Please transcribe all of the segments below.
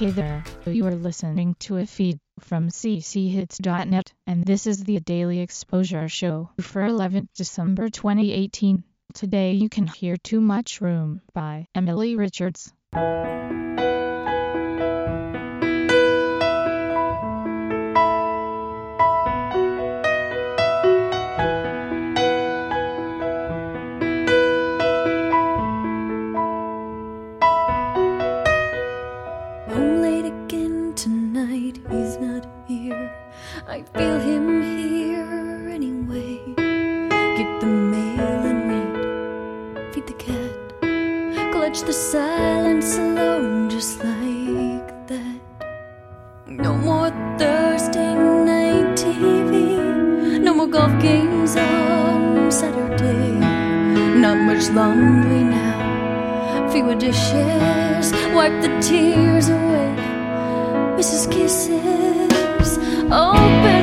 Hey there, you are listening to a feed from cchits.net, and this is the Daily Exposure Show for 11th December 2018. Today you can hear Too Much Room by Emily Richards. I feel him here anyway. Get the mail and read, feed the cat, clutch the silence alone, just like that. No more Thursday night TV, no more golf games on Saturday. Not much laundry now fewer dishes, wipe the tears away. Mrs. Kisses, open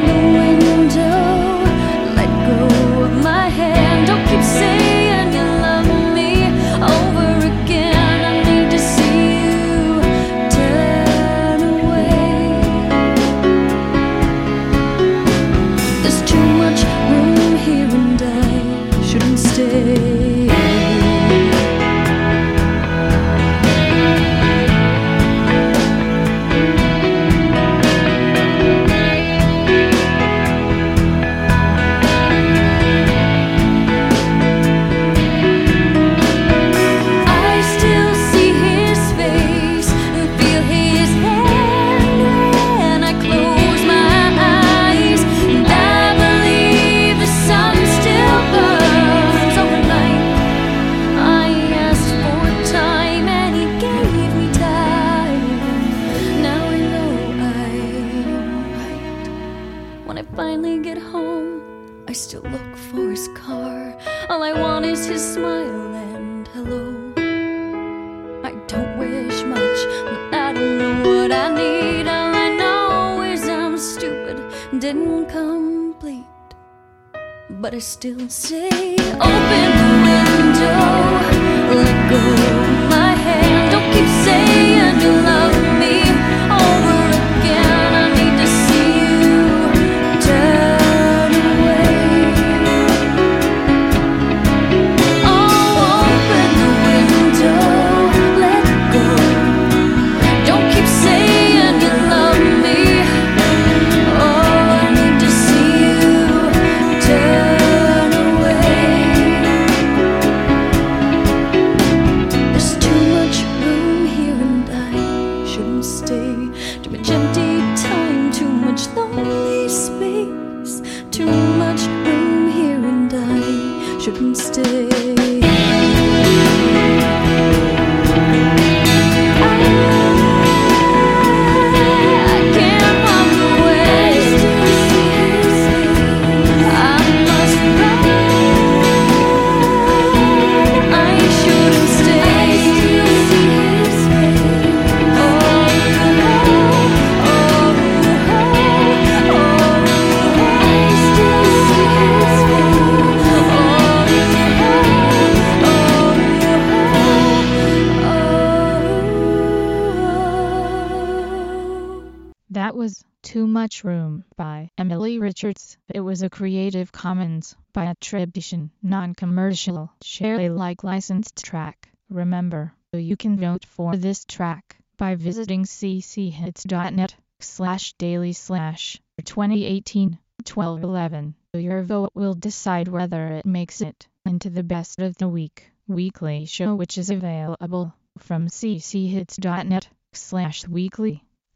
I still look for his car. All I want is his smile and hello. I don't wish much, but I don't know what I need. All I know is I'm stupid, didn't complete. But I still say, open the window, I That was Too Much Room by Emily Richards. It was a Creative Commons by attribution, non-commercial, share Alike licensed track. Remember, you can vote for this track by visiting cchits.net slash daily slash 2018 1211. Your vote will decide whether it makes it into the best of the week weekly show which is available from cchits.net slash weekly.